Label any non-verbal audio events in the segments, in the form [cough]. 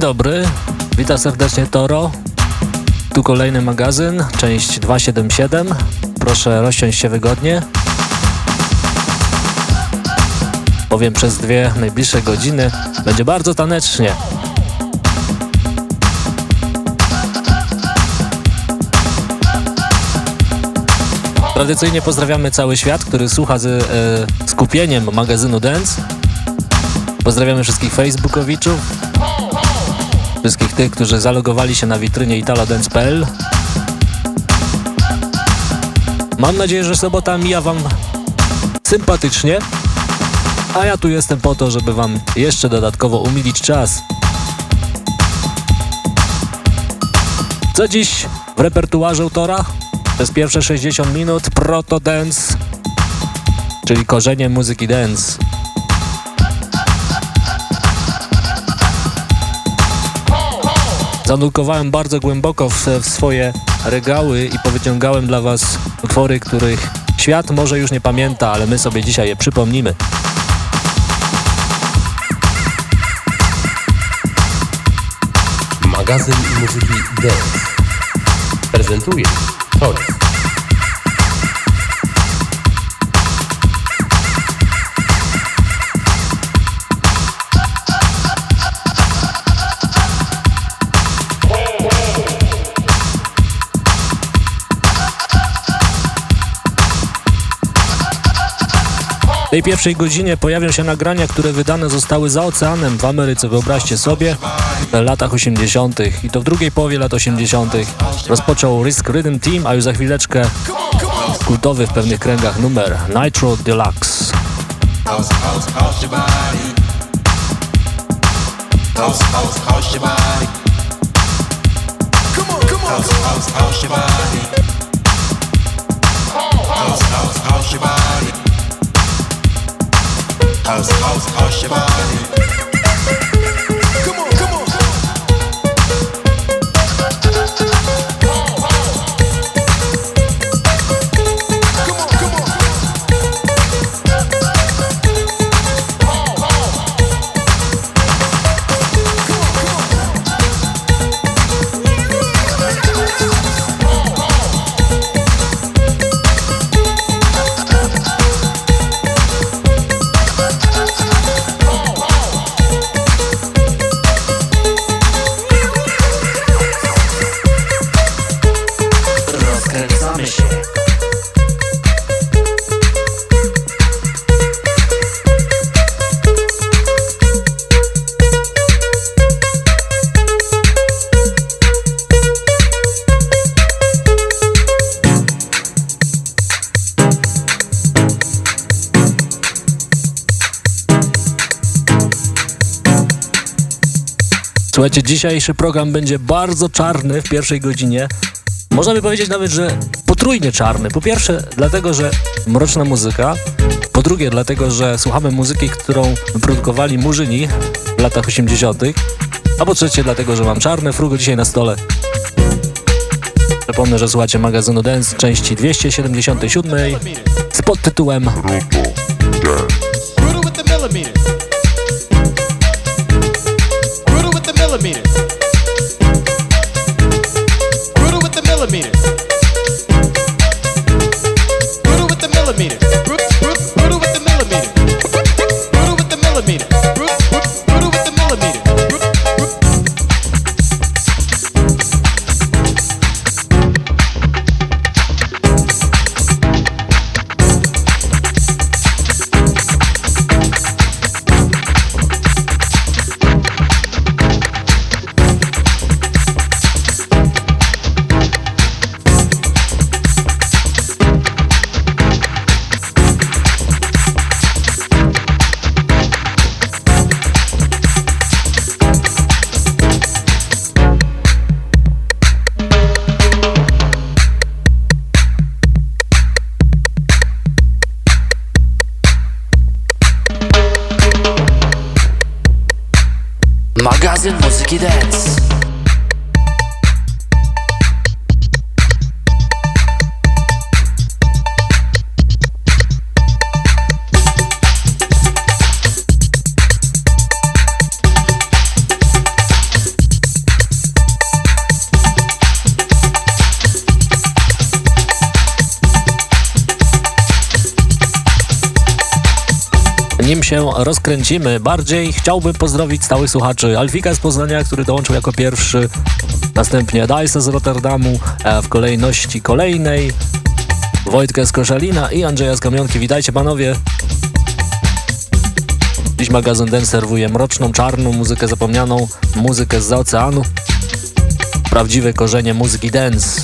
Dzień dobry, witam serdecznie Toro. Tu kolejny magazyn, część 277. Proszę rozsiąść się wygodnie. Powiem przez dwie najbliższe godziny będzie bardzo tanecznie. Tradycyjnie pozdrawiamy cały świat, który słucha z e, skupieniem magazynu Dance. Pozdrawiamy wszystkich facebookowiczów, wszystkich tych, którzy zalogowali się na witrynie italodance.pl. Mam nadzieję, że sobota mija Wam sympatycznie, a ja tu jestem po to, żeby Wam jeszcze dodatkowo umilić czas. Co dziś w repertuarze autora? Przez pierwsze 60 minut Proto Dance, czyli korzenie muzyki dance. Zanurkowałem bardzo głęboko w, w swoje regały i powyciągałem dla Was utwory, których świat może już nie pamięta, ale my sobie dzisiaj je przypomnimy. Magazyn muzyki Dance prezentuje Toris. W tej pierwszej godzinie pojawią się nagrania, które wydane zostały za oceanem w Ameryce, wyobraźcie sobie, w latach 80. I to w drugiej połowie lat 80. rozpoczął Risk Rhythm Team, a już za chwileczkę kultowy w pewnych kręgach numer Nitro Deluxe. House, house, house your body. House, house, house your body. House, house, house your body. Słuchajcie, dzisiejszy program będzie bardzo czarny w pierwszej godzinie. Można by powiedzieć nawet, że potrójnie czarny. Po pierwsze, dlatego, że mroczna muzyka. Po drugie, dlatego, że słuchamy muzyki, którą wyprodukowali murzyni w latach 80. A po trzecie, dlatego, że mam czarne frugo dzisiaj na stole. Przypomnę, że słuchacie magazynu Dance części 277 z podtytułem Dance. Rozkręcimy bardziej, chciałbym pozdrowić stałych słuchaczy Alfika z Poznania, który dołączył jako pierwszy, następnie Dajsa z Rotterdamu, w kolejności kolejnej Wojtka z Koszalina i Andrzeja z Kamionki. Witajcie panowie! Dziś magazyn Den serwuje mroczną, czarną muzykę zapomnianą, muzykę z oceanu. Prawdziwe korzenie muzyki dance.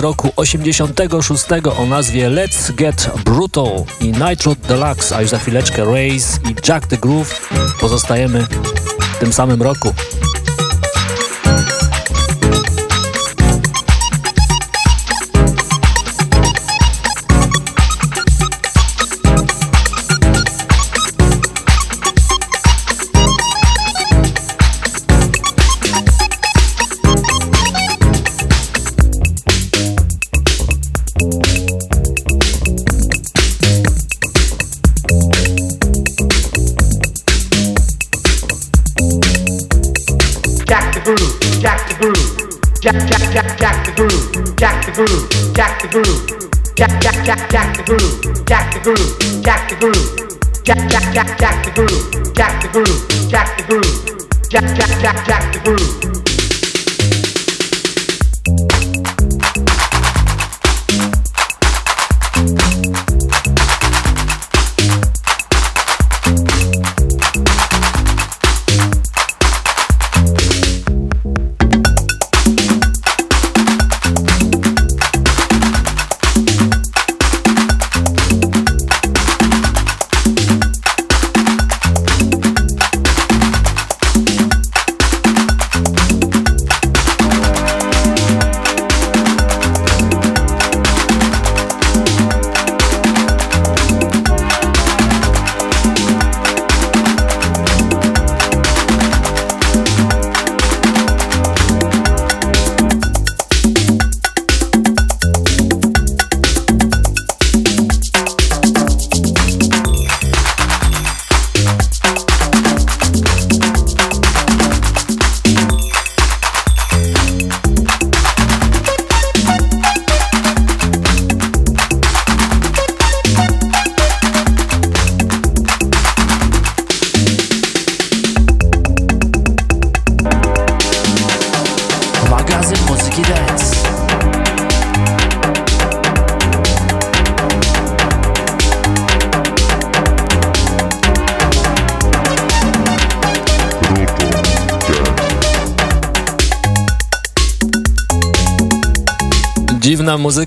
Roku 86 o nazwie Let's Get Brutal i Nitro Deluxe, a już za chwileczkę Race i Jack the Groove pozostajemy w tym samym roku. the groove, jack the groove, jack, jack, jack, jack the groove, jack the groove.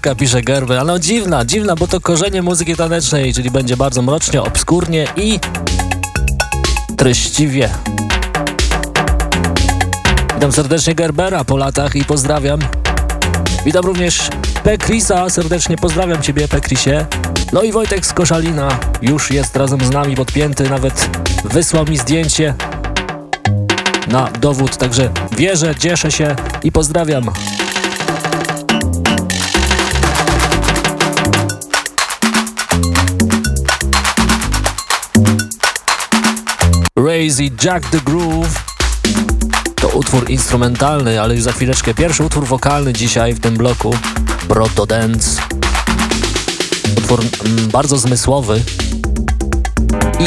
Muzyka, pisze Gerber, ale no dziwna, dziwna, bo to korzenie muzyki tanecznej, czyli będzie bardzo mrocznie, obskurnie i treściwie. Witam serdecznie Gerbera po latach i pozdrawiam. Witam również Pekrisa, serdecznie pozdrawiam Ciebie Pekrisie. No i Wojtek z Koszalina już jest razem z nami podpięty, nawet wysłał mi zdjęcie na dowód, także wierzę, cieszę się i pozdrawiam. Crazy Jack the Groove. To utwór instrumentalny, ale już za chwileczkę pierwszy utwór wokalny dzisiaj w tym bloku. Proto Dance. Utwór mm, bardzo zmysłowy.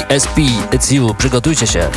ESP, It's You, przygotujcie się.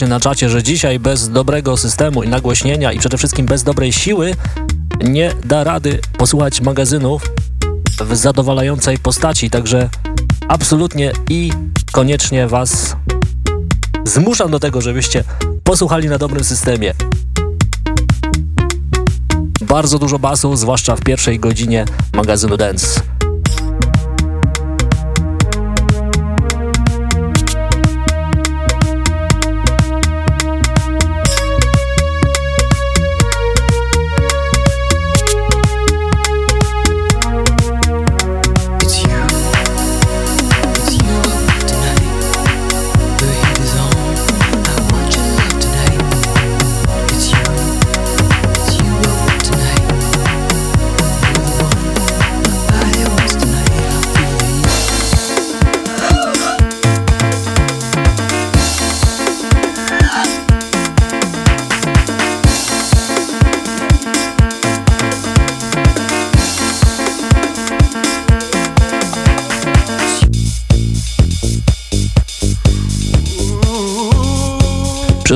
Właśnie na czacie, że dzisiaj bez dobrego systemu i nagłośnienia i przede wszystkim bez dobrej siły nie da rady posłuchać magazynów w zadowalającej postaci, także absolutnie i koniecznie Was zmuszam do tego, żebyście posłuchali na dobrym systemie. Bardzo dużo basu, zwłaszcza w pierwszej godzinie magazynu Dance.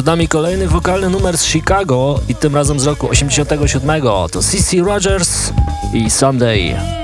Przed nami kolejny wokalny numer z Chicago i tym razem z roku 87. To CC Rogers i Sunday.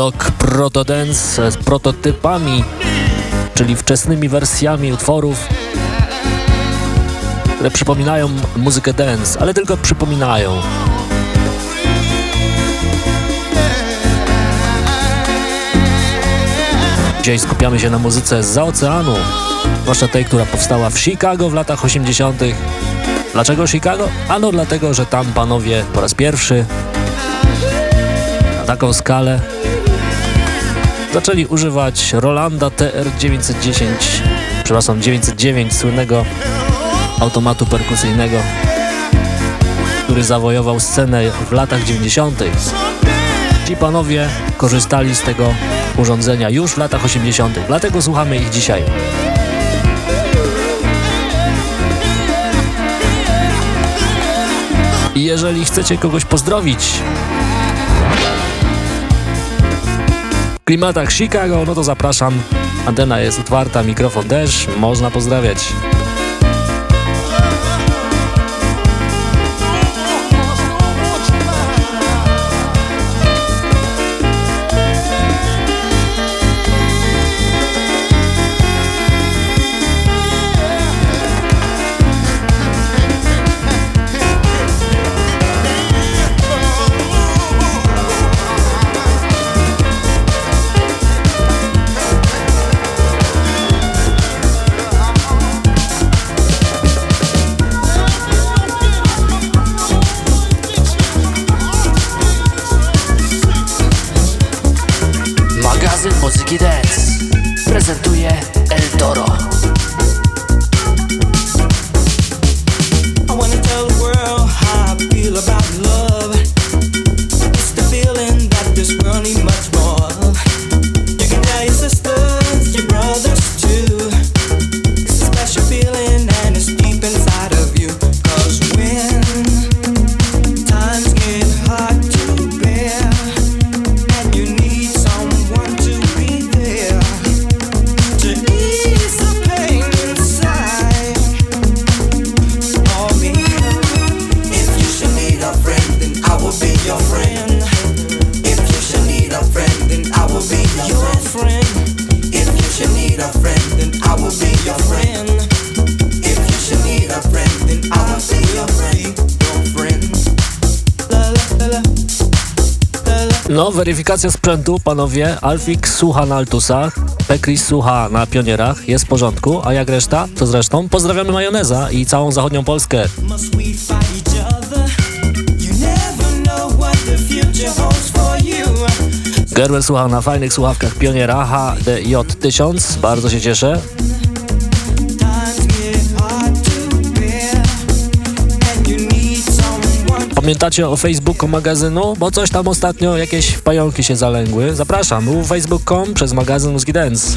Blok Protodance z prototypami, czyli wczesnymi wersjami utworów, które przypominają muzykę dance, ale tylko przypominają. Dzisiaj skupiamy się na muzyce z oceanu, zwłaszcza tej, która powstała w Chicago w latach 80. Dlaczego Chicago? Ano dlatego, że tam panowie po raz pierwszy na taką skalę zaczęli używać Rolanda TR-910, przepraszam, 909 słynnego automatu perkusyjnego, który zawojował scenę w latach 90. Ci panowie korzystali z tego urządzenia już w latach 80., dlatego słuchamy ich dzisiaj. I jeżeli chcecie kogoś pozdrowić klimatach Chicago, no to zapraszam. Antena jest otwarta, mikrofon też, można pozdrawiać. Weryfikacja sprzętu, panowie. Alfik słucha na Altusach, Pekris słucha na Pionierach, jest w porządku, a jak reszta? To zresztą pozdrawiamy Majoneza i całą zachodnią Polskę. Gerber słucha na fajnych słuchawkach Pioniera HDJ1000, bardzo się cieszę. Pamiętacie o Facebooku magazynu? Bo coś tam ostatnio, jakieś pająki się zalęgły. Zapraszam, www.facebook.com przez magazyn Mózgi Dance.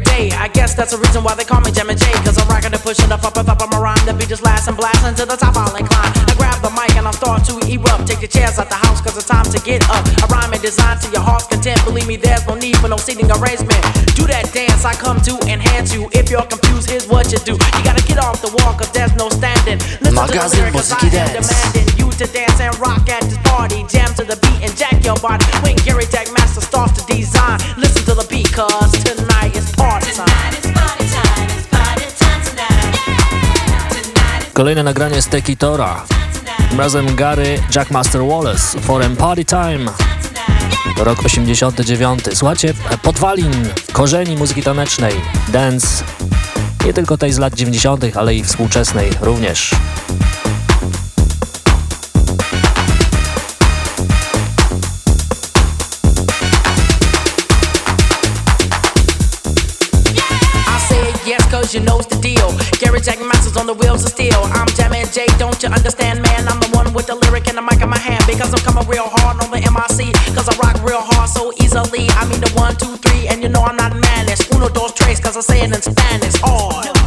every day. I guess that's the reason why they call me Jammin' J. Cause I'm rockin' and pushing up, up, up, up, I'm a rhyme. The beat is lasting, blasting to the top, I'll incline. I grab the mic and I start to erupt. Take the chairs out the house cause it's time to get up. I rhyme and design to your heart's content. Believe me, there's no need for no seating arrangement. Do that dance, I come to enhance you. If you're confused, here's what you do. You gotta get off the wall cause there's no standing. Listen Magazyn to the lyric, cause I am demanding you to dance and rock at this party. Jam to the beat and jack your body. When Gary Jack Master starts to design, listen to the beat, cause Kolejne nagranie z Tekitora. Razem Gary Jackmaster Wallace, Forem Party Time. Rok 89. Słuchajcie, podwalin, korzeni muzyki tanecznej, dance, nie tylko tej z lat 90., ale i współczesnej również. You knows the deal. Gary Jack Masters on the wheels of steel. I'm Jammin' Jay, don't you understand, man? I'm the one with the lyric and the mic in my hand. Because I'm coming real hard on the MIC. Cause I rock real hard so easily. I mean the one, two, three, and you know I'm not managed. Uno, dos, tres, cause I say it in Spanish. Hard.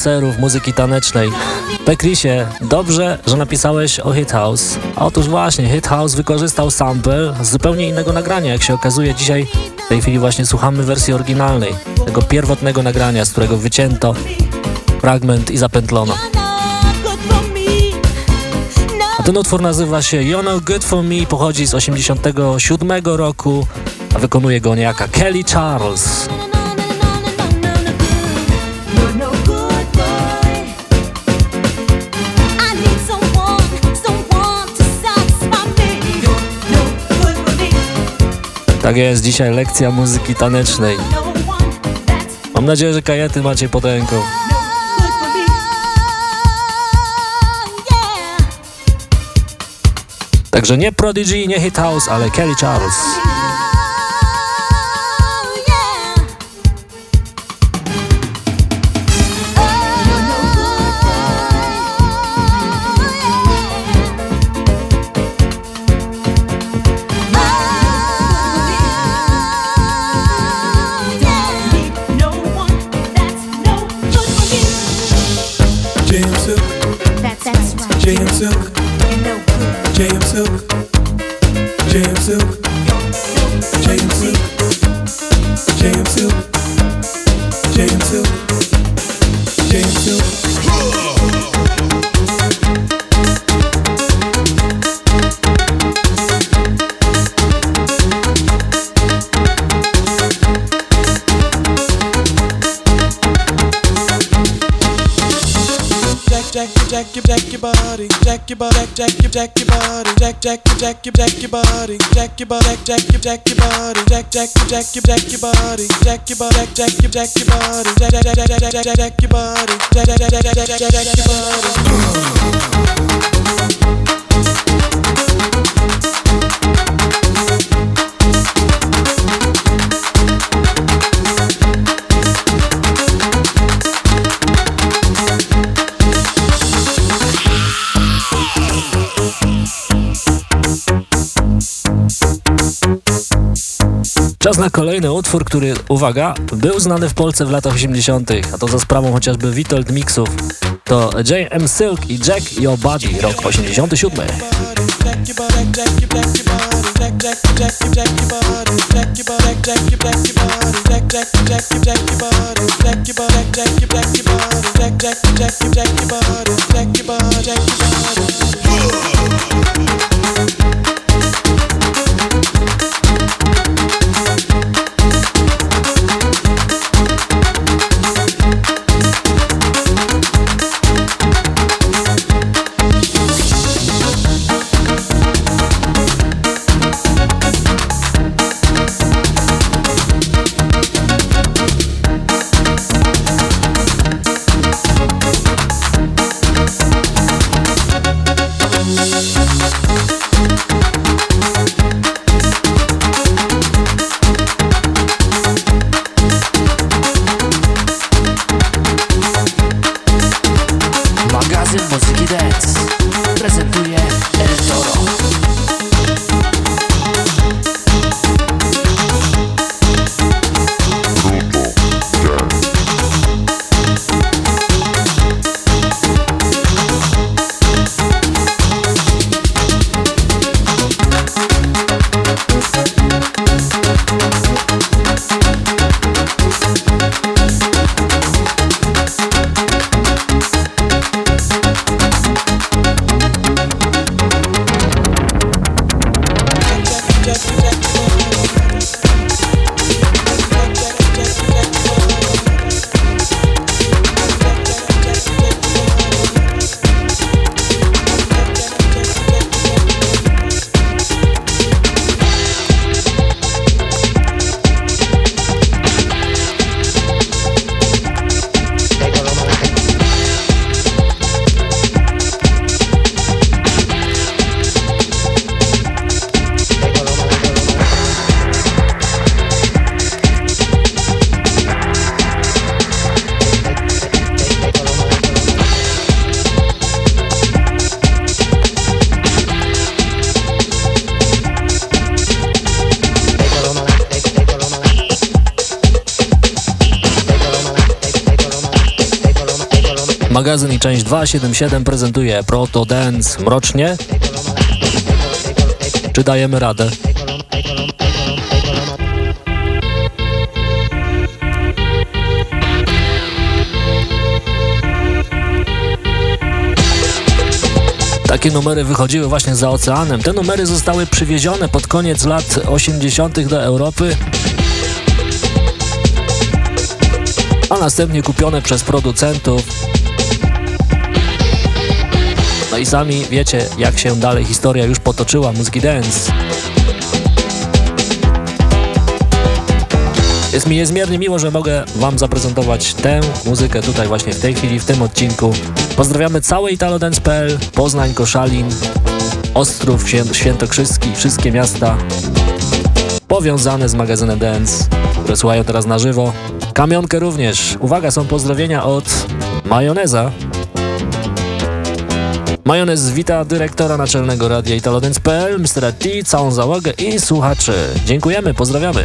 Koneserów muzyki tanecznej. Pekrisie, dobrze, że napisałeś o Hit House. Otóż właśnie, Hit House wykorzystał sample z zupełnie innego nagrania. Jak się okazuje, dzisiaj w tej chwili właśnie słuchamy wersji oryginalnej, tego pierwotnego nagrania, z którego wycięto fragment i zapętlono. No, A ten utwór nazywa się You're No Good For Me, pochodzi z 87 roku, a wykonuje go niejaka Kelly Charles. Tak jest, dzisiaj lekcja muzyki tanecznej. Mam nadzieję, że kajety macie pod ręką. Także nie Prodigy, nie Hit House, ale Kelly Charles. Jack your body, jack, your, jack your body, jack, jack, your, jack your, jack your body, jack your body, jack your, jack your body, jack, jack, your, jack your, jack your body, jack your body, jack your, jack your body, jack, jack, jack, jack, jack, jack, your body, jack, jack, jack, jack, jack, jack your body. Czas na kolejny utwór, który, uwaga, był znany w Polsce w latach 80., a to za sprawą chociażby Witold Mixów. To J.M. Silk i Jack Your Body, rok 87. część 277 prezentuje Proto Dance mrocznie. Czy dajemy radę? Takie numery wychodziły właśnie za oceanem. Te numery zostały przywiezione pod koniec lat 80. do Europy, a następnie kupione przez producentów. I sami wiecie, jak się dalej historia już potoczyła muzyki dance. Jest mi niezmiernie miło, że mogę Wam zaprezentować tę muzykę tutaj właśnie w tej chwili, w tym odcinku. Pozdrawiamy całe italodance.pl, Poznań, Koszalin, Ostrów Świę- Świętokrzyski, wszystkie miasta powiązane z magazynem Dance, które słuchają teraz na żywo. Kamionkę również. Uwaga, są pozdrowienia od Majoneza. Majonez wita dyrektora naczelnego radia italodance.pl, Mr. T, całą załogę i słuchaczy. Dziękujemy, pozdrawiamy.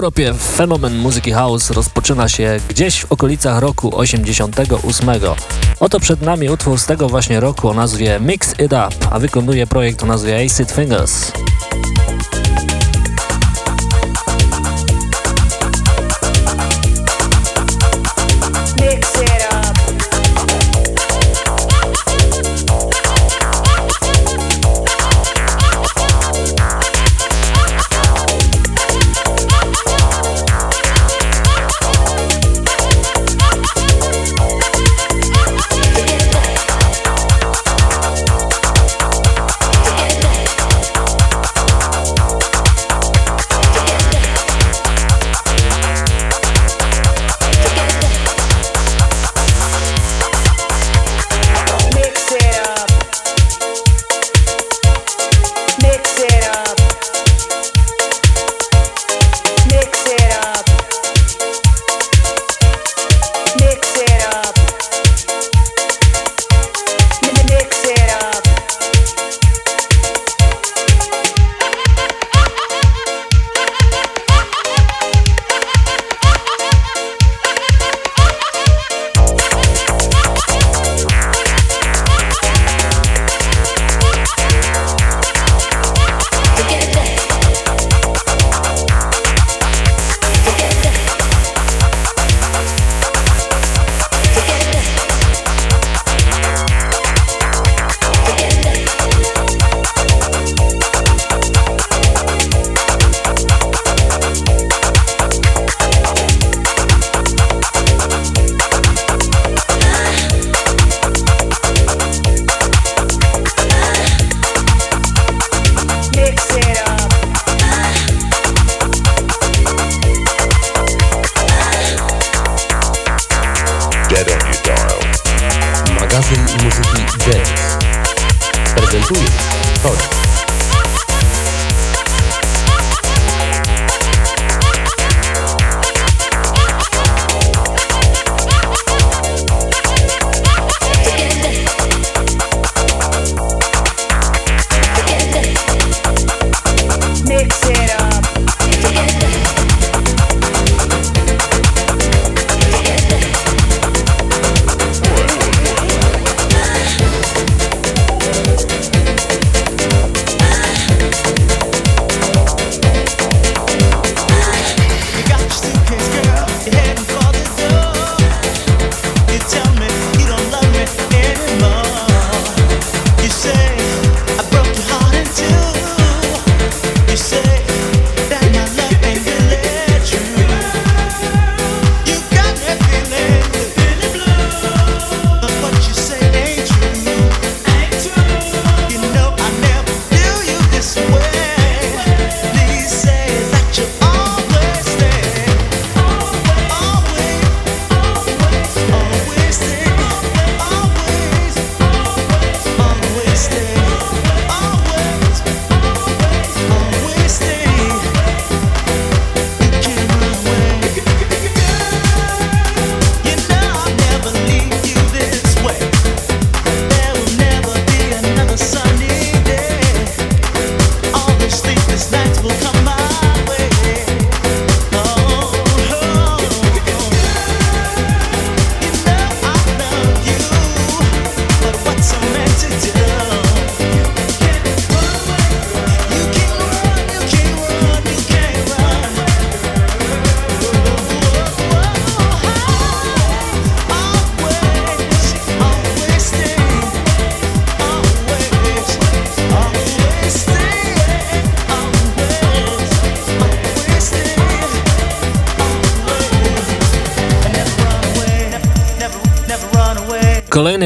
Europie fenomen muzyki house rozpoczyna się gdzieś w okolicach roku 88. Oto przed nami utwór z tego właśnie roku o nazwie Mix It Up, a wykonuje projekt o nazwie Acid Fingers.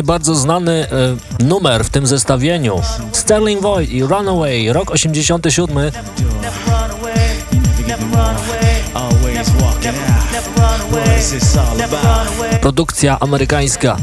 bardzo znany e, numer w tym zestawieniu. Sterling Void i Runaway, rok 87. Produkcja amerykańska.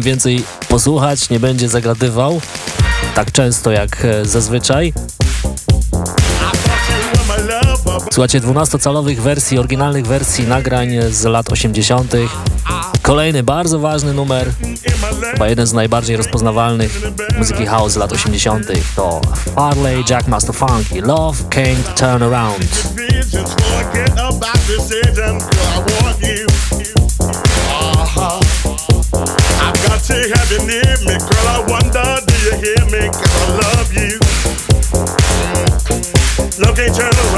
więcej posłuchać, nie będzie zagadywał tak często jak e, zazwyczaj. Słuchajcie 12-calowych wersji, oryginalnych wersji nagrań z lat 80. Kolejny bardzo ważny numer, chyba jeden z najbardziej rozpoznawalnych muzyki house z lat 80. to Farley Jack Master Funky, Love Can't Turn Around. say you near me, girl, I wonder, do you hear me? Cause I love you. Love can't turn.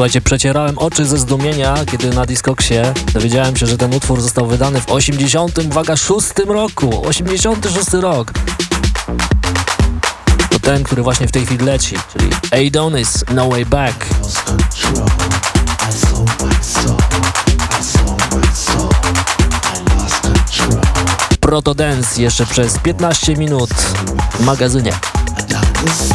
Słuchajcie, przecierałem oczy ze zdumienia, kiedy na Discoksie dowiedziałem się, że ten utwór został wydany w 80, uwaga, 6 roku. 86 rok. To ten, który właśnie w tej chwili leci, czyli Adonis, No Way Back. Proto Dance jeszcze przez 15 minut w magazynie. Proto Dance.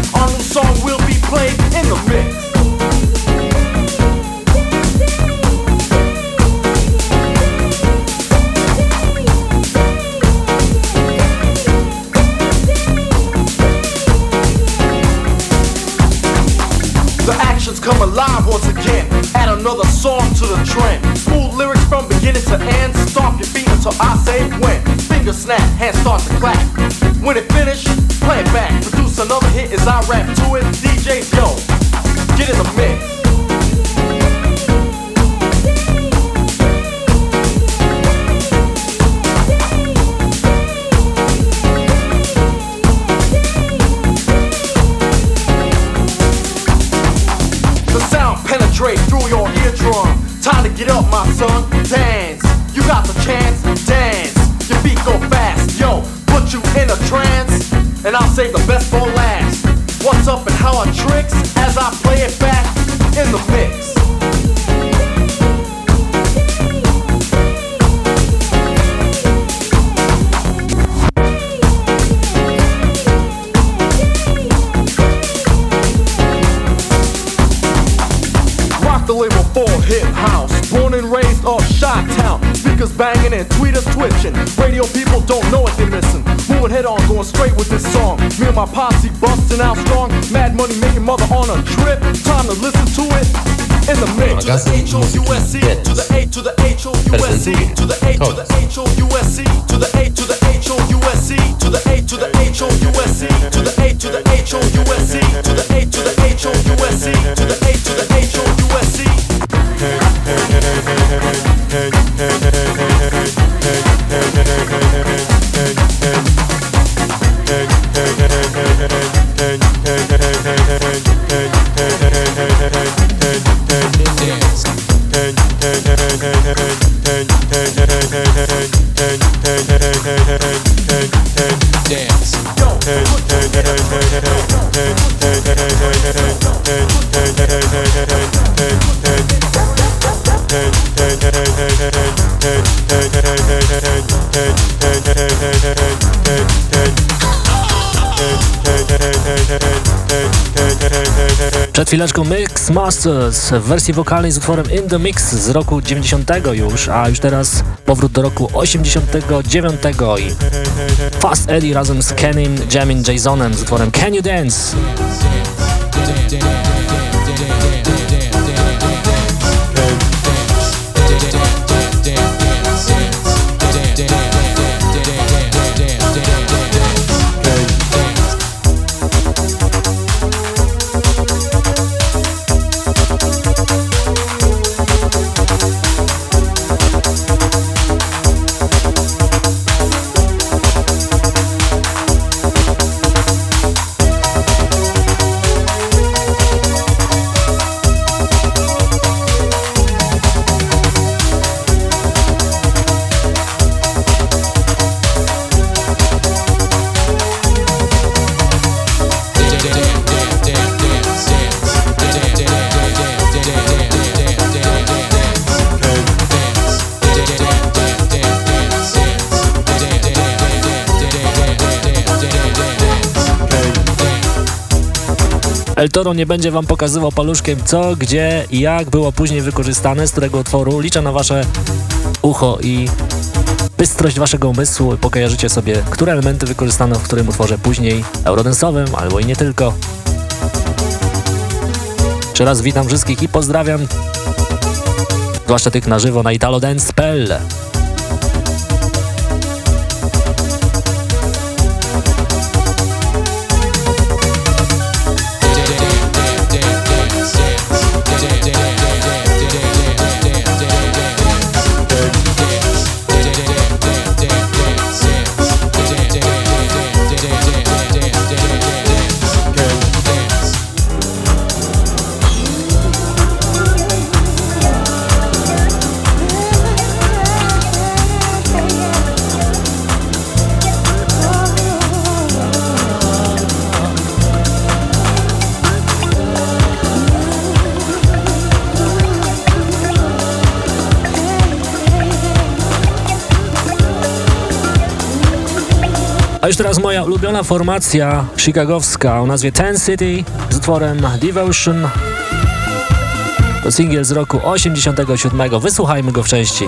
music Przed chwileczką Mix Masters w wersji wokalnej z utworem In The Mix z roku 90 już, a już teraz powrót do roku 89 i Fast Eddie razem z Kenim Jamin Jasonem z utworem Can You Dance? El Toro nie będzie wam pokazywał paluszkiem co, gdzie i jak było później wykorzystane, z którego utworu. Liczę na wasze ucho i bystrość waszego umysłu i pokażecie sobie, które elementy wykorzystano w którym utworze później eurodensowym, albo i nie tylko. Jeszcze raz witam wszystkich i pozdrawiam, zwłaszcza tych na żywo na italodance.pl. już teraz moja ulubiona formacja chicagowska o nazwie Ten City z utworem Devotion. To singiel z roku 87. Wysłuchajmy go w części.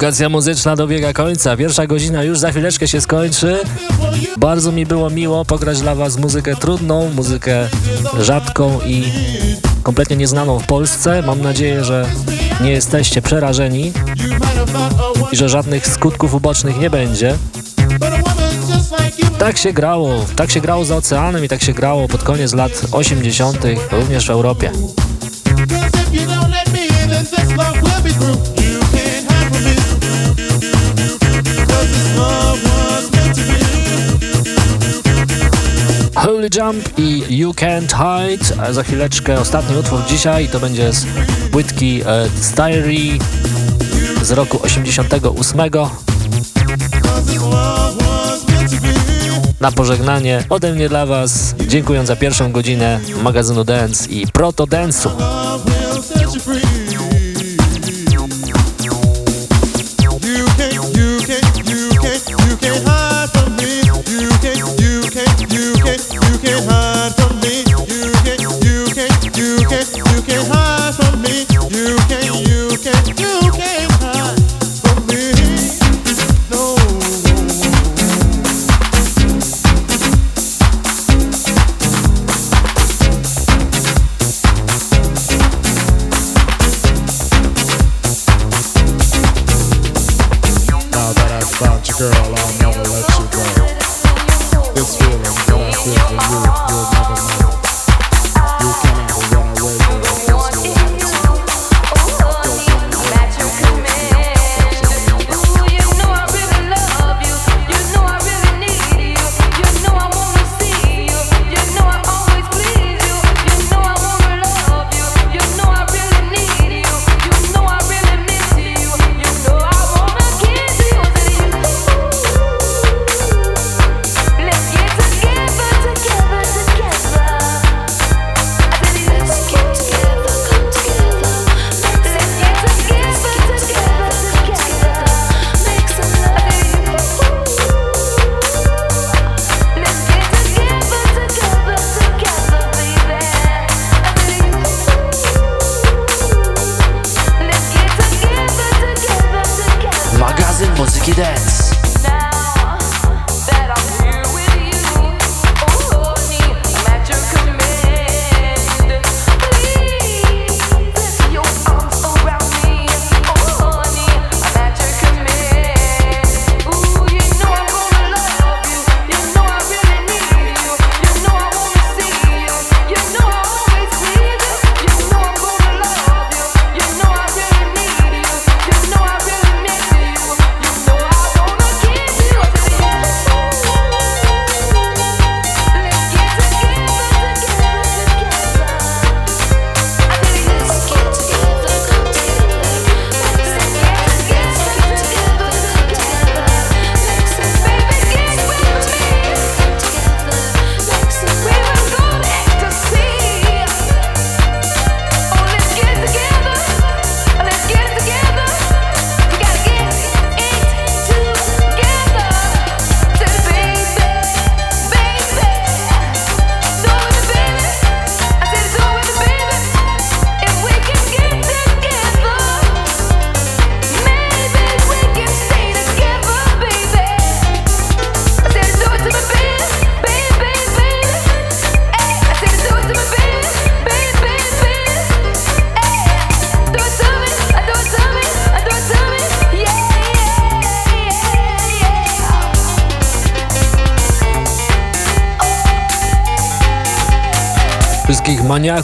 Edukacja muzyczna dobiega końca. Pierwsza godzina już za chwileczkę się skończy. Bardzo mi było miło pograć dla Was muzykę trudną, muzykę rzadką i kompletnie nieznaną w Polsce. Mam nadzieję, że nie jesteście przerażeni i że żadnych skutków ubocznych nie będzie. Tak się grało, tak się grało za oceanem i tak się grało pod koniec lat 80. również w Europie. Jump i You Can't Hide. A za chwileczkę ostatni utwór dzisiaj to będzie z płytki e, z roku 88. Na pożegnanie ode mnie dla Was dziękuję za pierwszą godzinę magazynu Dance i Proto Dance'u.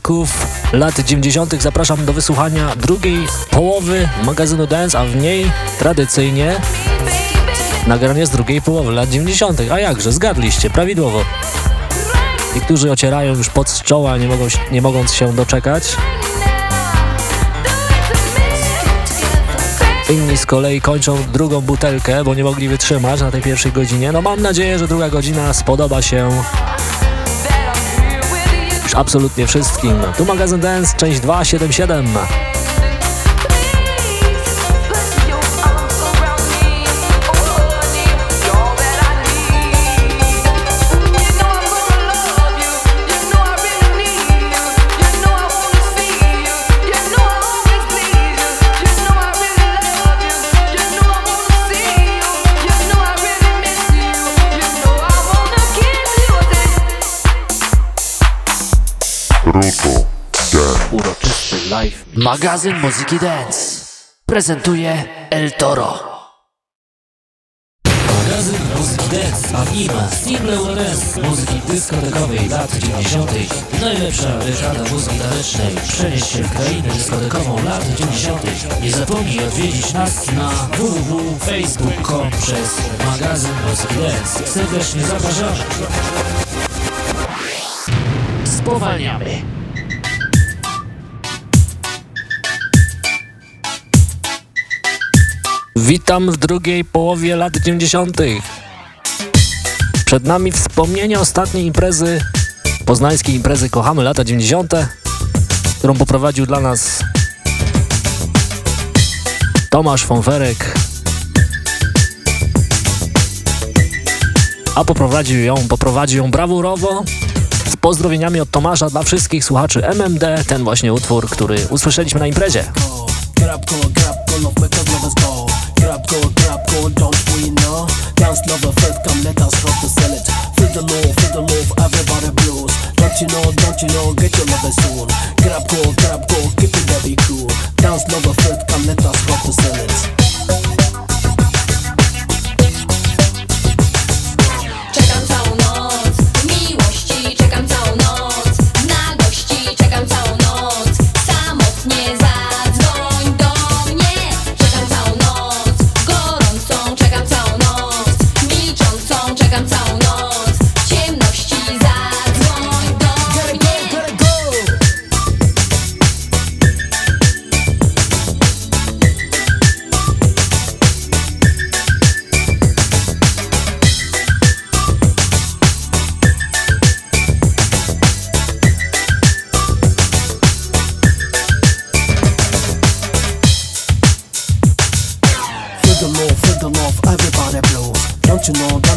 nastolatków lat 90. zapraszam do wysłuchania drugiej połowy magazynu Dance, a w niej tradycyjnie nagranie z drugiej połowy lat 90. A jakże, zgadliście, prawidłowo. Niektórzy ocierają już pod z czoła, nie, mogą, nie mogąc się doczekać. Inni z kolei kończą drugą butelkę, bo nie mogli wytrzymać na tej pierwszej godzinie. No mam nadzieję, że druga godzina spodoba się absolutnie wszystkim. Tu magazyn Dance, część 277. Magazyn Muzyki Dance prezentuje El Toro. Magazyn Muzyki Dance, a w nim single dance muzyki dyskotekowej lat 90. Najlepsza dekada muzyki tanecznej. Przenieś się w krainę dyskotekową lat 90. Nie zapomnij odwiedzić nas na www.facebook.com przez magazyn Muzyki Dance. Serdecznie zapraszamy. Spowalniamy. Witam w drugiej połowie lat 90. Przed nami wspomnienie ostatniej imprezy, poznańskiej imprezy Kochamy lata 90., którą poprowadził dla nas Tomasz Fonferek. A poprowadził ją, poprowadził ją brawurowo, z pozdrowieniami od Tomasza dla wszystkich słuchaczy MMD, ten właśnie utwór, który usłyszeliśmy na imprezie. Grab go, grab Grab go, grab go, don't we know? Dance lover, first come, let us rock to sell it. Feel the love, feel the love, everybody blues. Don't you know, don't you know, get your lover soon. Grab go, grab go, keep it very cool. Dance lover, first come, let us rock to sell it.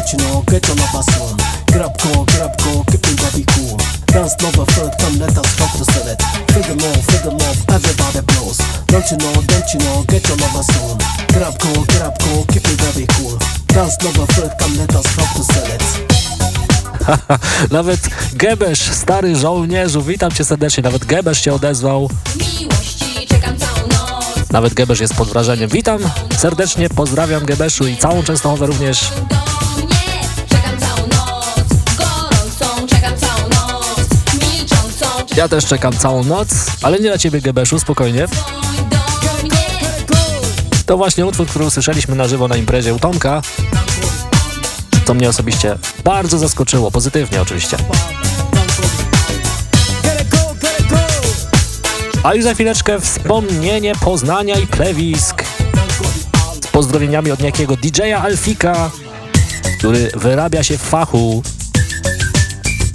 You know, don't you know, get your lover soon. Grab go, grab go, keep it very cool. Dance lover, first come, let us rock to sell it. Feel the love, feel the love, everybody blues. Don't you know, don't you know, get your lover soon. Grab go, grab go, keep it very cool. Dance lover, first come, let us rock to sell it. [laughs] Nawet Gebesz, stary żołnierzu, witam cię serdecznie. Nawet Gebesz się odezwał. Miłości czekam całą noc, Nawet Gebesz jest pod wrażeniem. Witam serdecznie, pozdrawiam Gebeszu i całą Częstochowę również. Ja też czekam całą noc, ale nie na ciebie Gebeszu, spokojnie. To właśnie utwór, który usłyszeliśmy na żywo na imprezie u Tomka. To mnie osobiście bardzo zaskoczyło, pozytywnie oczywiście. A już za chwileczkę wspomnienie Poznania i plewisk. Z pozdrowieniami od niejakiego DJ-a Alfika, który wyrabia się w fachu.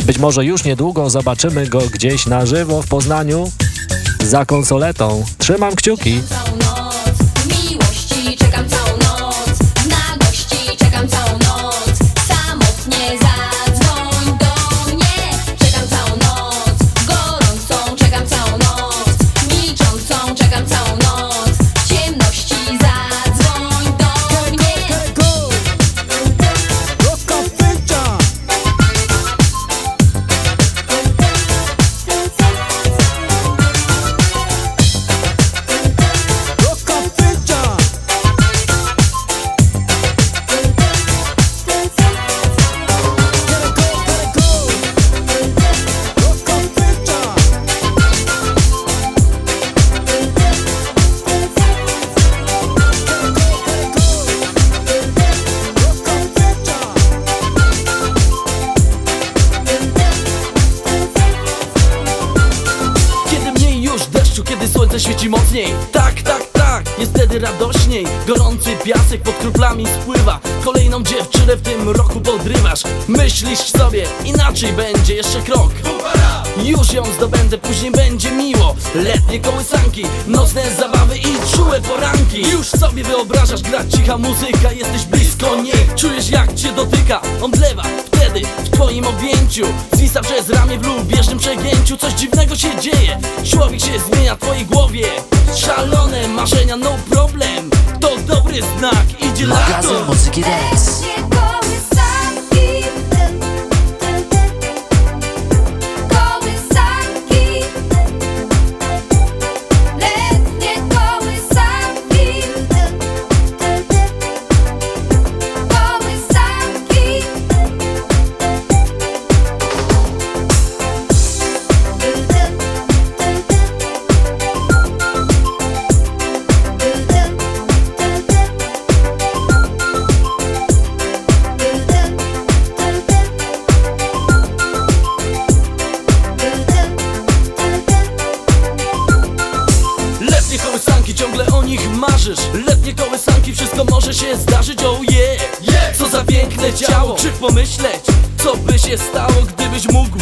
Być może już niedługo zobaczymy go gdzieś na żywo w Poznaniu za konsoletą. Trzymam kciuki. Piasek pod kroplami spływa. Kolejną dziewczynę w tym roku podrywasz. Myślisz sobie, inaczej będzie jeszcze krok. Już ją zdobędę, później będzie miło. Letnie kołysanki, nocne zabawy i czułe poranki. Już sobie wyobrażasz, gra cicha muzyka Jesteś blisko niej, czujesz jak cię dotyka Omdlewa w twoim objęciu. Zwisa przez ramię w lubieżnym przegięciu. Coś dziwnego się dzieje, człowiek się zmienia w twojej głowie. Szalone marzenia, no problem. To dobry znak, idzie lato. Magazyn muzyki dance. Pomyśleć Co by się stało, gdybyś mógł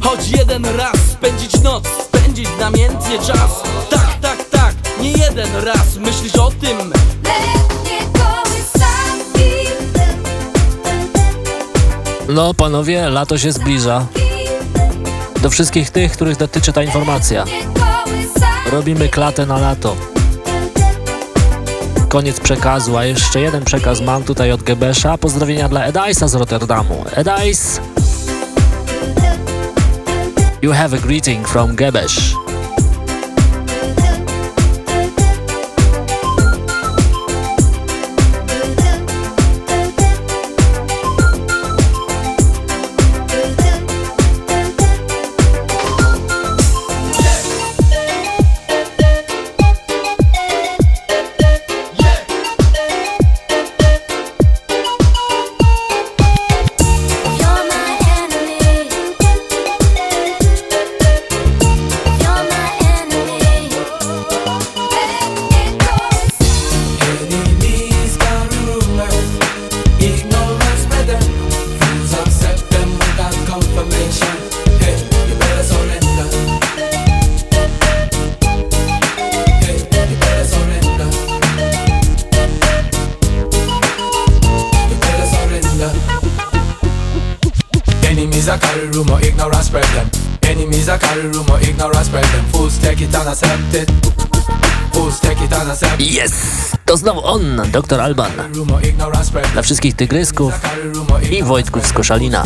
Choć jeden raz spędzić noc Spędzić namiętnie czas Tak, tak, tak, nie jeden raz Myślisz o tym No panowie, lato się zbliża. Do wszystkich tych, których dotyczy ta informacja. Robimy klatę na lato. Koniec przekazu, a jeszcze jeden przekaz mam tutaj od Gebesza. Pozdrowienia dla Edaisa z Rotterdamu. Edais! You have a greeting from Gebesh. Yes! To znowu on, Dr. Alban. Dla wszystkich tygrysków i Wojtków z Koszalina.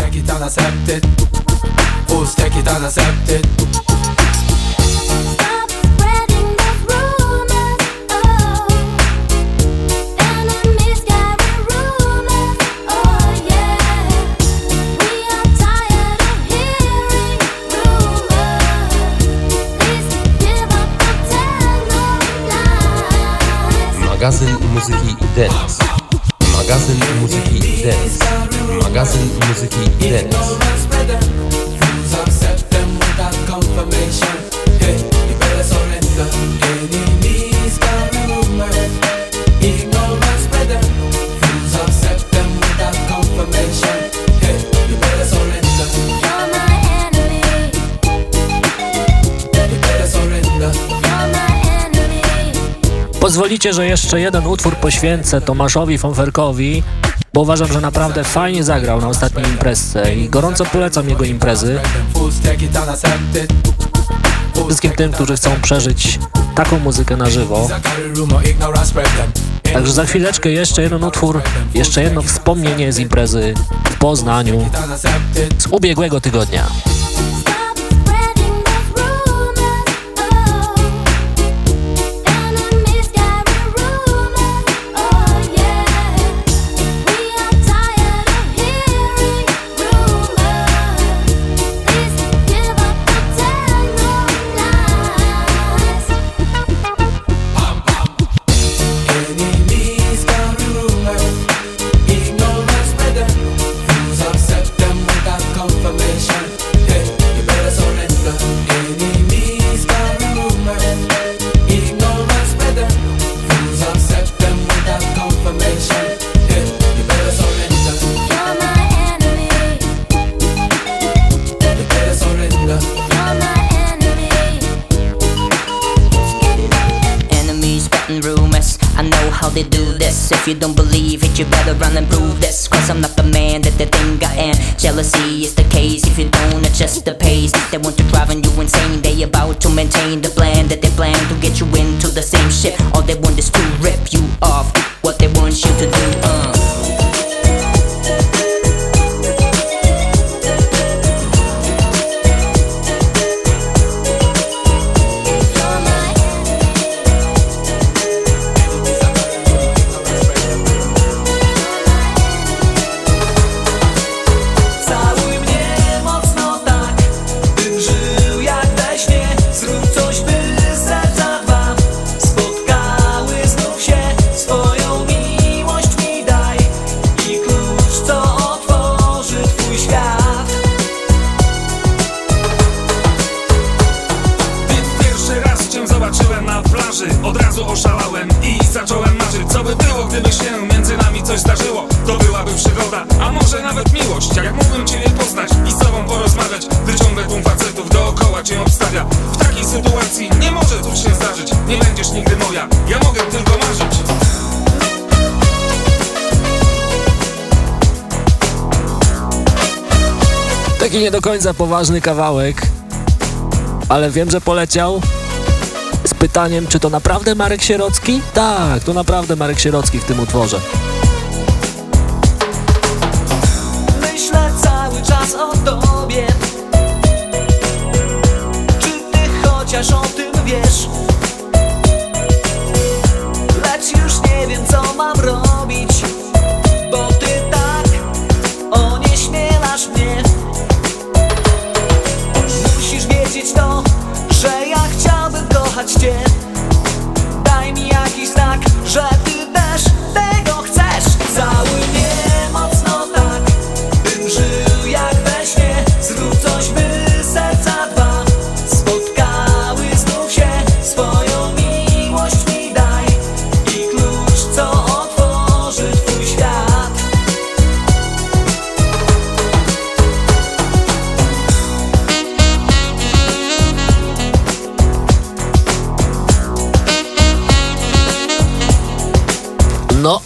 Magazyn muzyki dance. Magazyn muzyki dance. Magazyn muzyki dance. Accept them without confirmation. Hey, you better surrender. Pozwolicie, że jeszcze jeden utwór poświęcę Tomaszowi Fonferkowi, bo uważam, że naprawdę fajnie zagrał na ostatniej imprezce i gorąco polecam jego imprezy wszystkim tym, którzy chcą przeżyć taką muzykę na żywo. Także za chwileczkę jeszcze jeden utwór, jeszcze jedno wspomnienie z imprezy w Poznaniu z ubiegłego tygodnia. jealousy is the case. If you don't adjust the pace, they want to drive you insane. They about to maintain the plan that they plan to get you into the same shit. All they want is to końca poważny kawałek, ale wiem, że poleciał z pytaniem, czy to naprawdę Marek Sierocki? Tak, to naprawdę Marek Sierocki w tym utworze.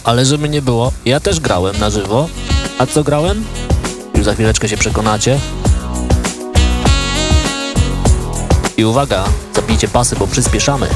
ale żeby nie było, ja też grałem na żywo. A co grałem? Już za chwileczkę się przekonacie. I uwaga, zapnijcie pasy, bo przyspieszamy.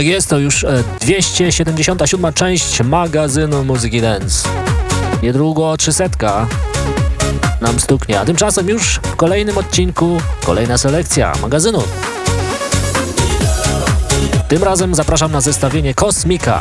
Tak jest, to już e, 277 część magazynu Muzyki Dance. Niedługo 300 nam stuknie, a tymczasem już w kolejnym odcinku kolejna selekcja magazynu. Tym razem zapraszam na zestawienie Kosmika.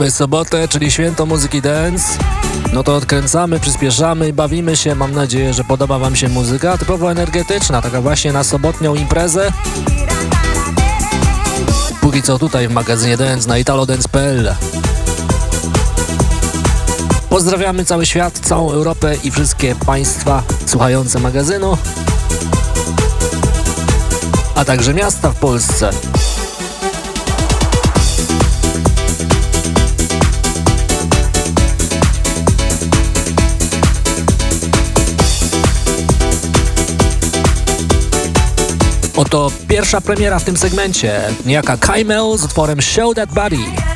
Mamy sobotę, czyli święto muzyki dance. No to odkręcamy, przyspieszamy i bawimy się. Mam nadzieję, że podoba Wam się muzyka typowo energetyczna, taka właśnie na sobotnią imprezę. Póki co tutaj w magazynie Dance na italodance.pl. Pozdrawiamy cały świat, całą Europę i wszystkie państwa słuchające magazynu, a także miasta w Polsce. Oto pierwsza premiera w tym segmencie. Niejaka Kymel z utworem Show That Body.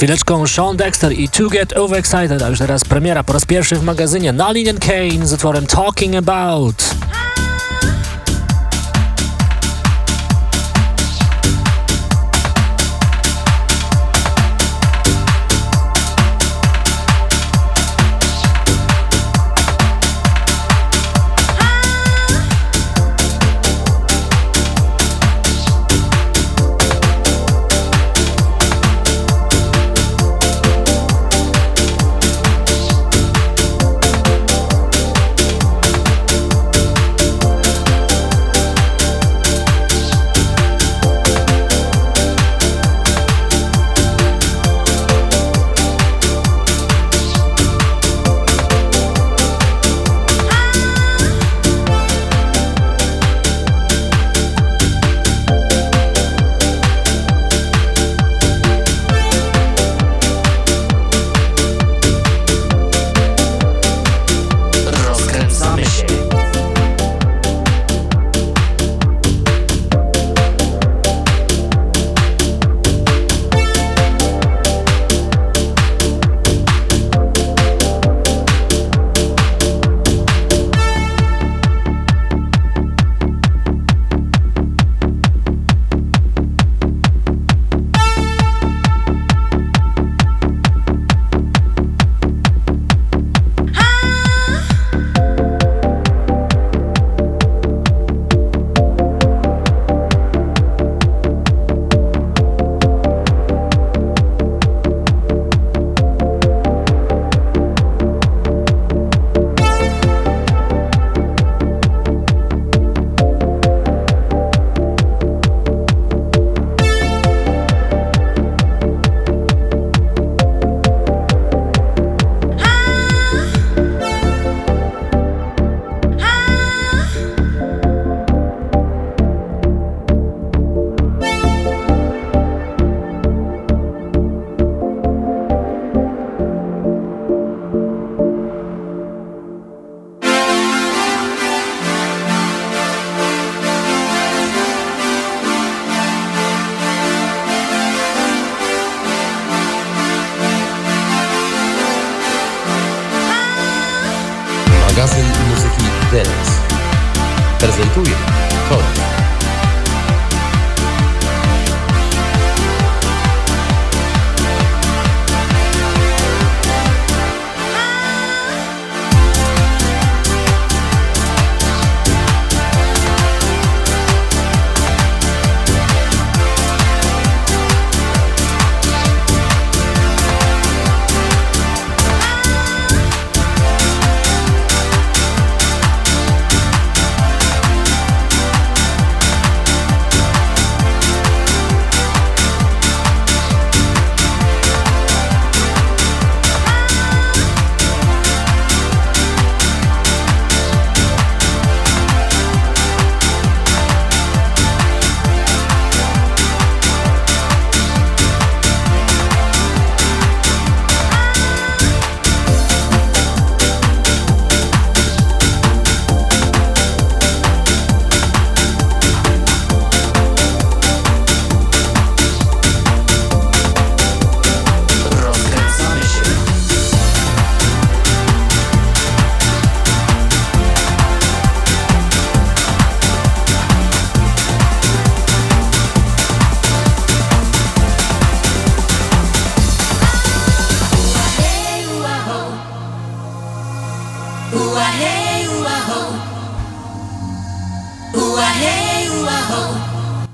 Chwileczką Sean Dexter i To Get Overexcited, a już teraz premiera po raz pierwszy w magazynie Nalin Kane z utworem Talking About.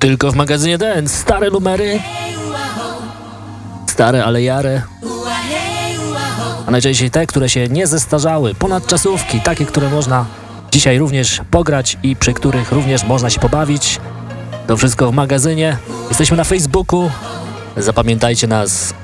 Tylko w magazynie Dance stare numery, stare ale jare, a najczęściej te, które się nie zestarzały, ponadczasówki, takie, które można dzisiaj również pograć i przy których również można się pobawić. To wszystko w magazynie. Jesteśmy na Facebooku. Zapamiętajcie nas.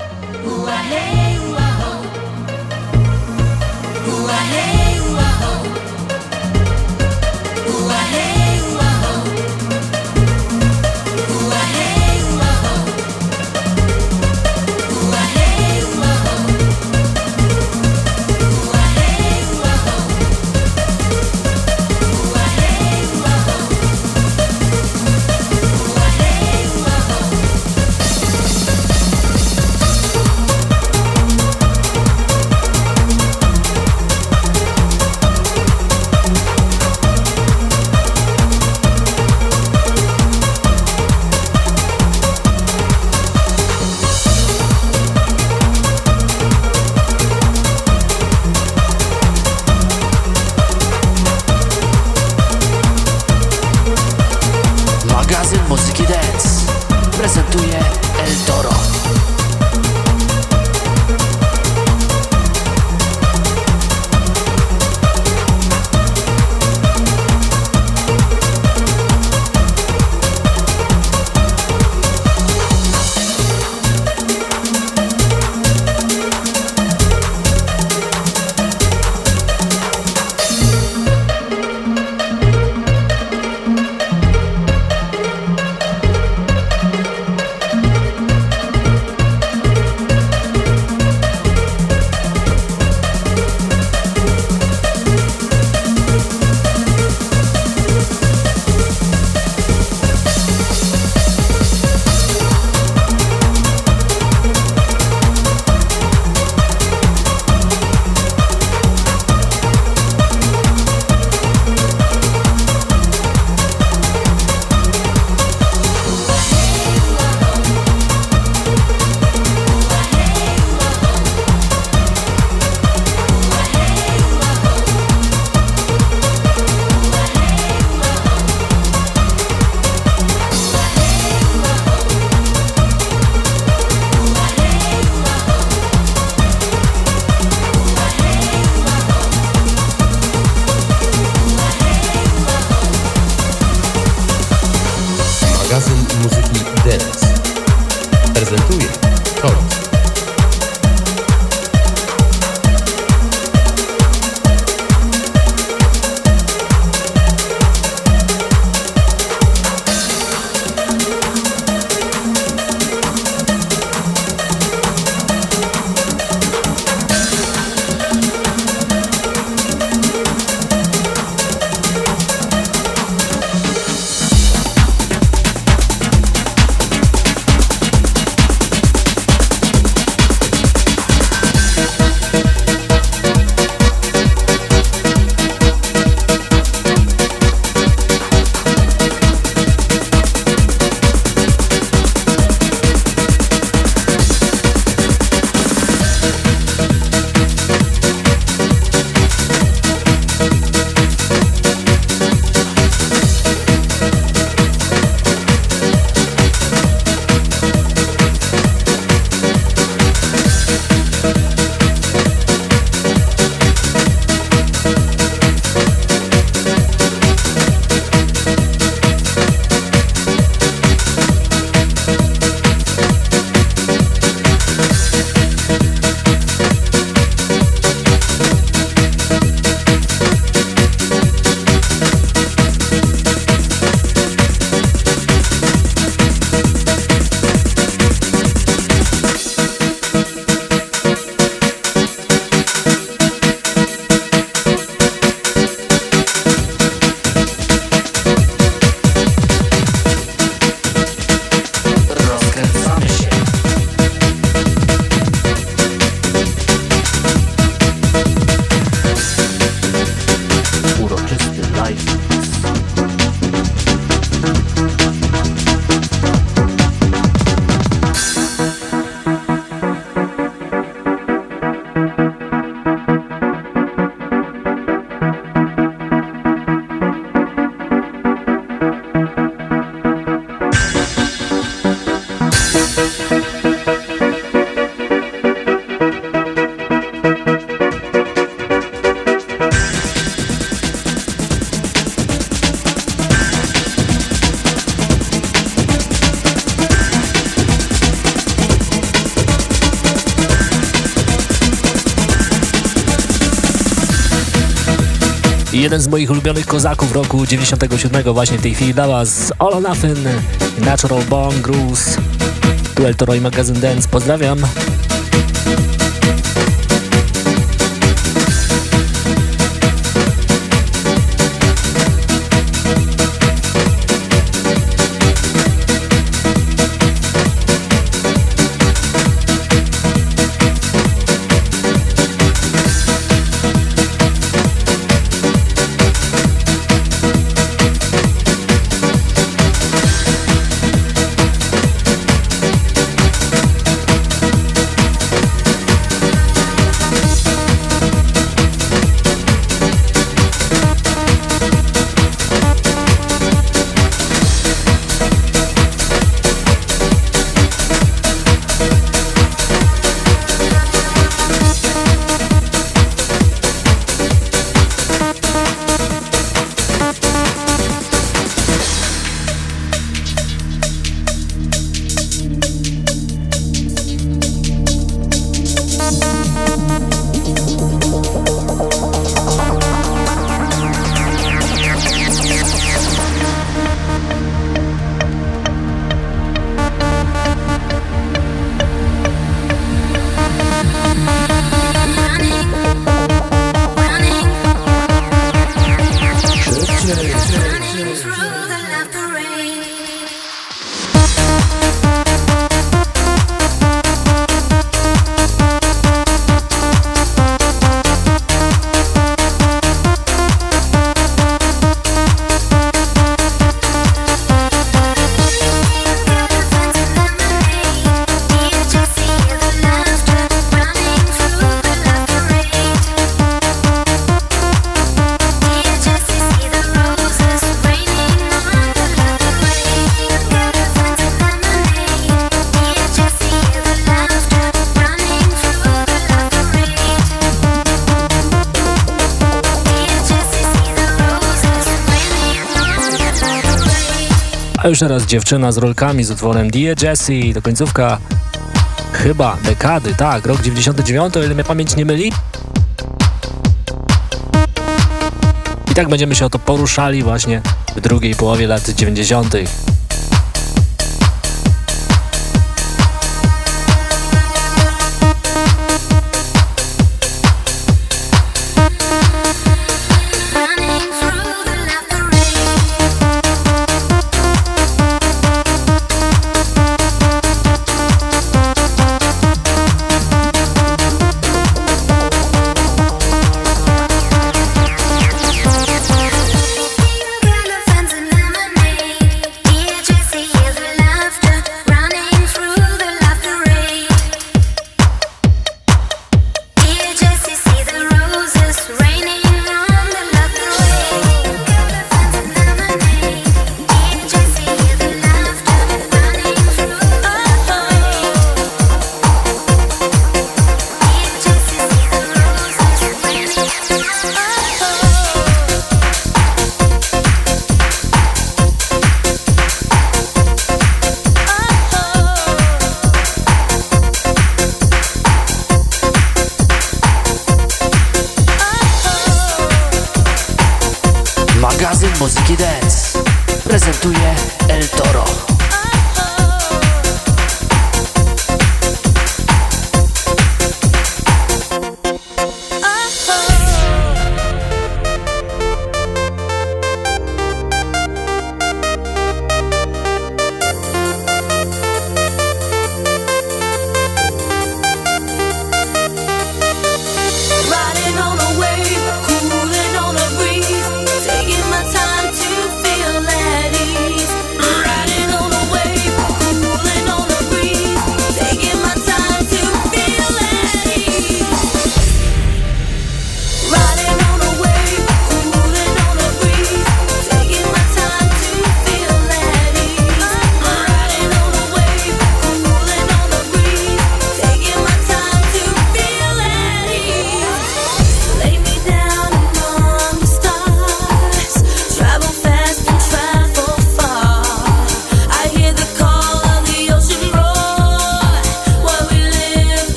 Jeden z moich ulubionych kozaków roku 97 właśnie w tej chwili dla was All Nothing, Natural Born Grooves, tu El Toro i Magazyn Dance. Pozdrawiam. Już teraz dziewczyna z rolkami z utworem Dear Jessie, to końcówka chyba dekady, tak, rok 99, o ile mnie pamięć nie myli. I tak będziemy się o to poruszali właśnie w drugiej połowie lat 90.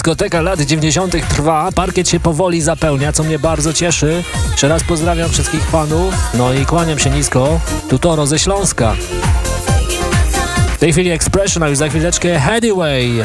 dyskoteka lat 90. trwa, parkiet się powoli zapełnia, co mnie bardzo cieszy. Jeszcze raz pozdrawiam wszystkich fanów, no i kłaniam się nisko. Tutoro ze Śląska. W tej chwili Expression, a już za chwileczkę Headway.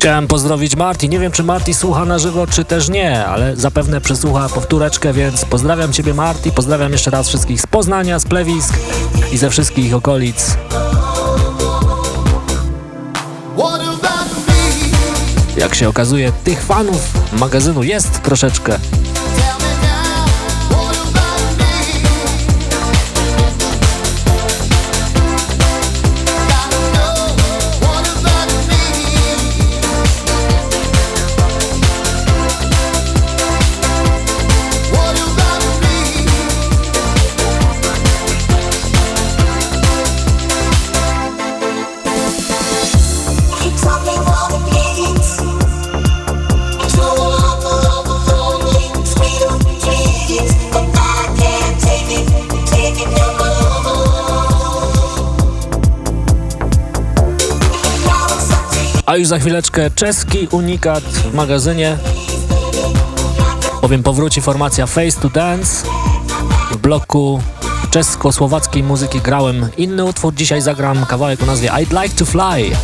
Chciałem pozdrowić Marti. Nie wiem, czy Marti słucha na żywo, czy też nie, ale zapewne przesłucha powtóreczkę, więc pozdrawiam Ciebie Marti, pozdrawiam jeszcze raz wszystkich z Poznania, z Plewisk i ze wszystkich okolic. Jak się okazuje, tych fanów magazynu jest troszeczkę. A już za chwileczkę czeski unikat w magazynie. Bowiem powróci formacja Face to Dance. W bloku czesko-słowackiej muzyki grałem inny utwór. Dzisiaj zagram kawałek o nazwie I'd Like to Fly.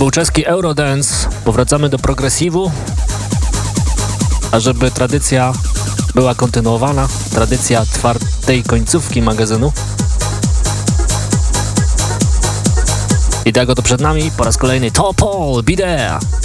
był czeski Eurodance. Powracamy do progresivu. A żeby tradycja była kontynuowana, tradycja twardej końcówki magazynu. I tak tego to przed nami po raz kolejny Topol, be there!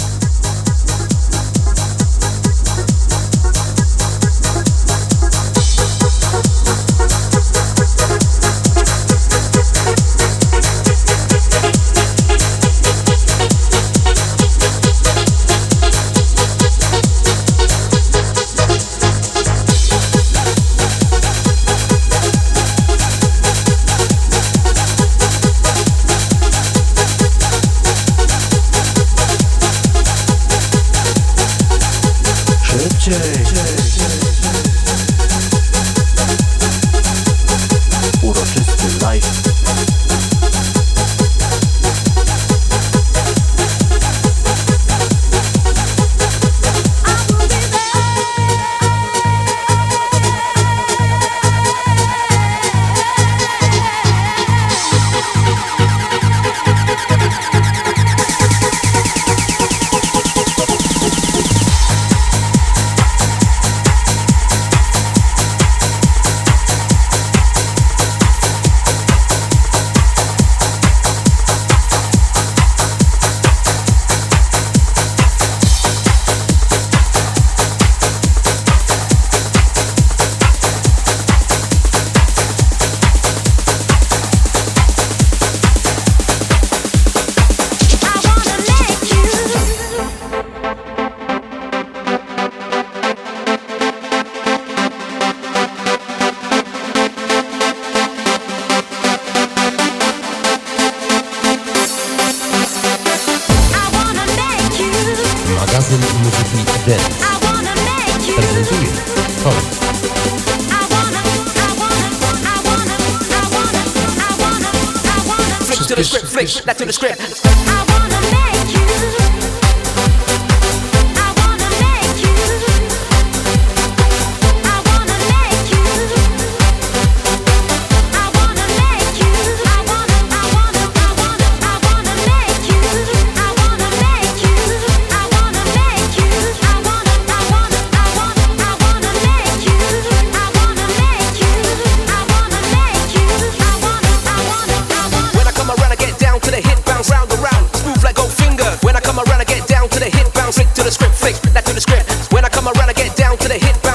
place, that to the script. When I come around, I get down to the hit.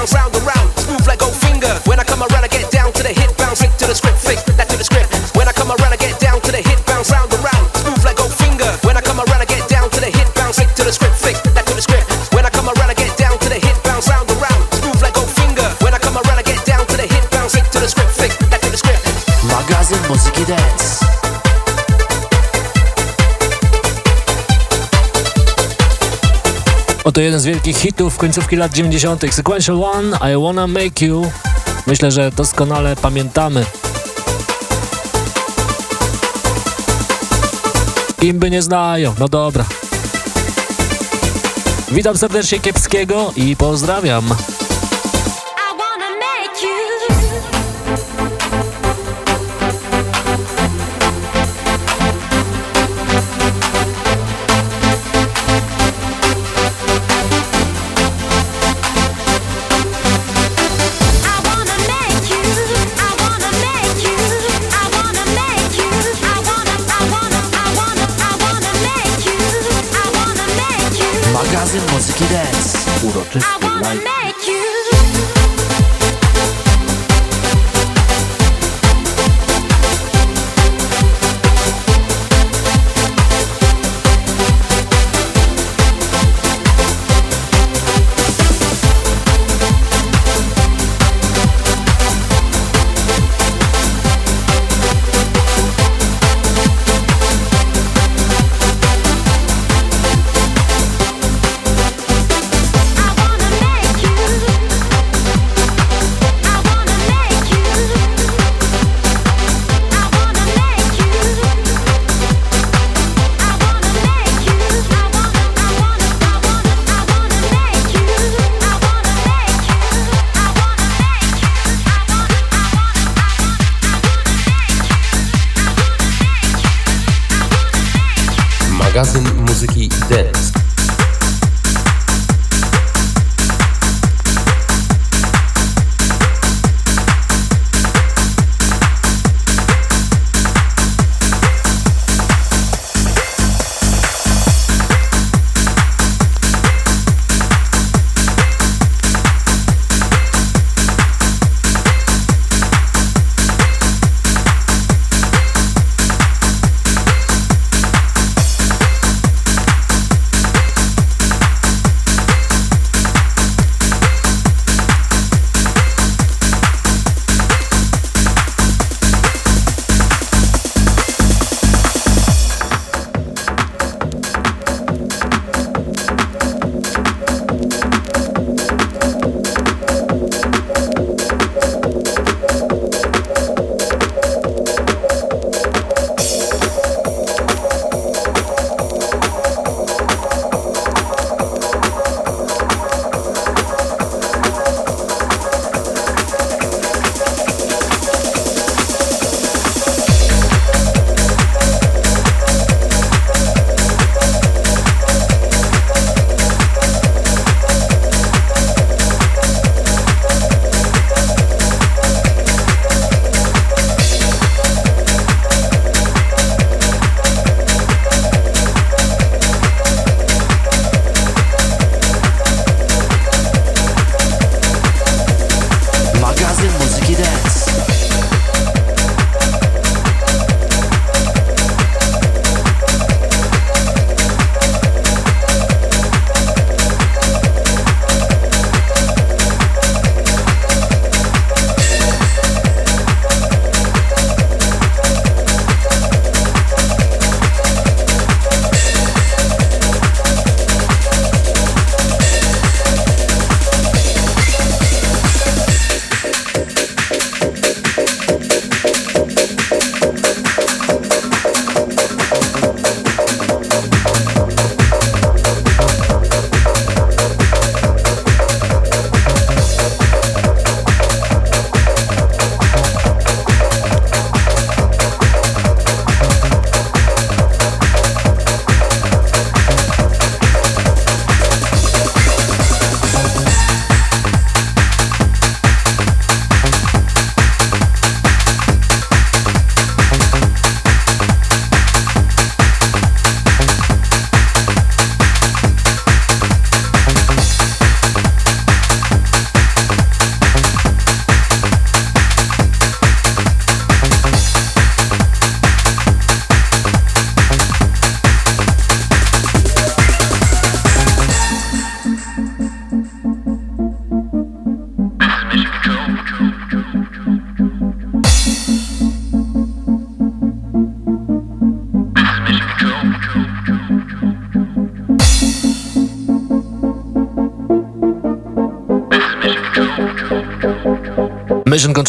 Oto jeden z wielkich hitów końcówki lat 90. Sequential One, I Wanna Make You. Myślę, że doskonale pamiętamy. Imby nie znają, no dobra. Witam serdecznie Kiepskiego i pozdrawiam. Dance. Oder Just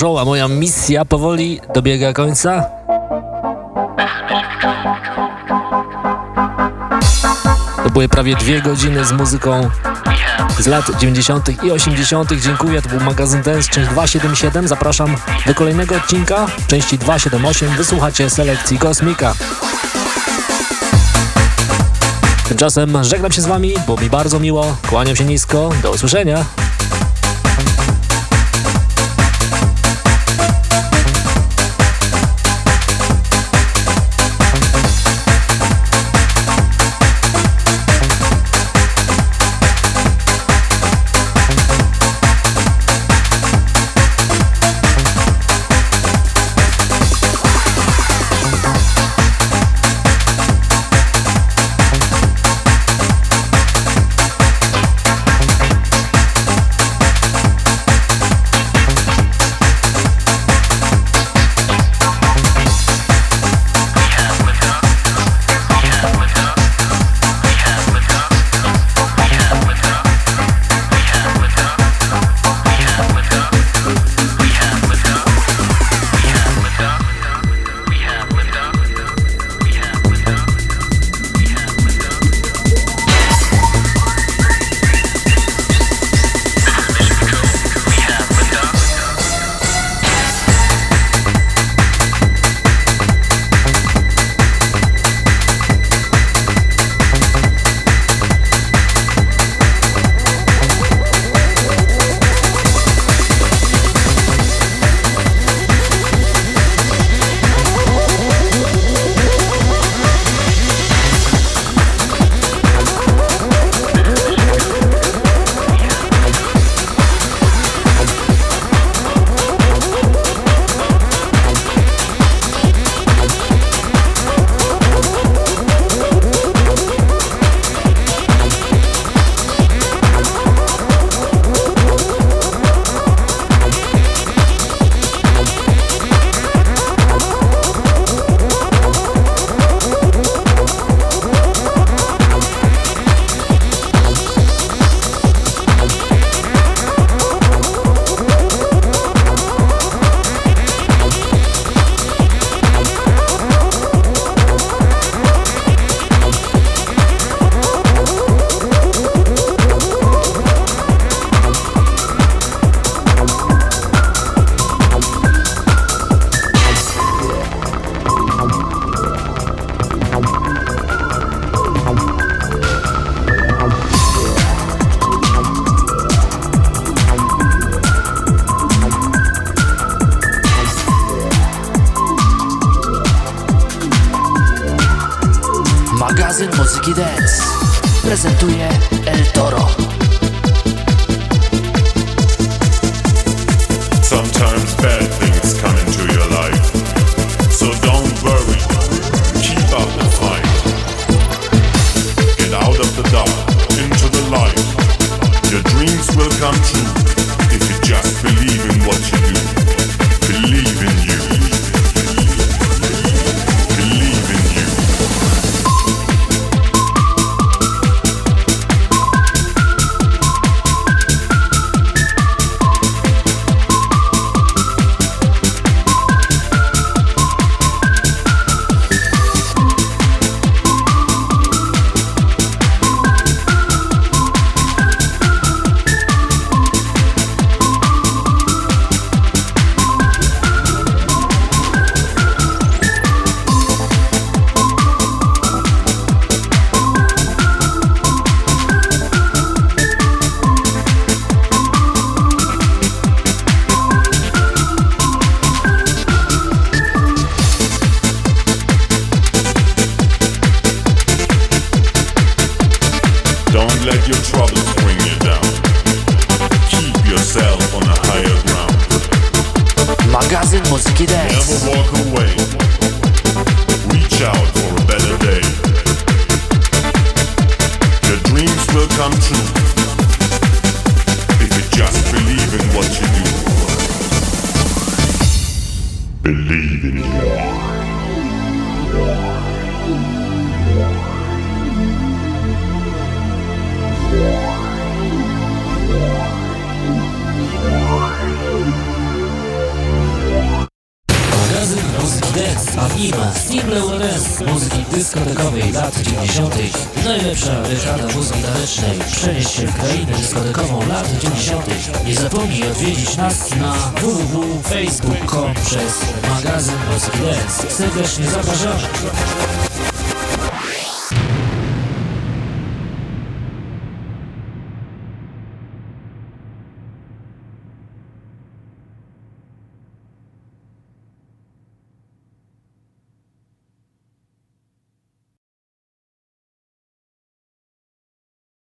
A moja misja powoli dobiega końca. To były prawie dwie godziny z muzyką z lat 90. i 80. Dziękuję, to był magazyn Dance, część 277. Zapraszam do kolejnego odcinka, części 278. Wysłuchacie selekcji Kosmika. Tymczasem żegnam się z Wami, było mi bardzo miło, kłaniam się nisko, do usłyszenia.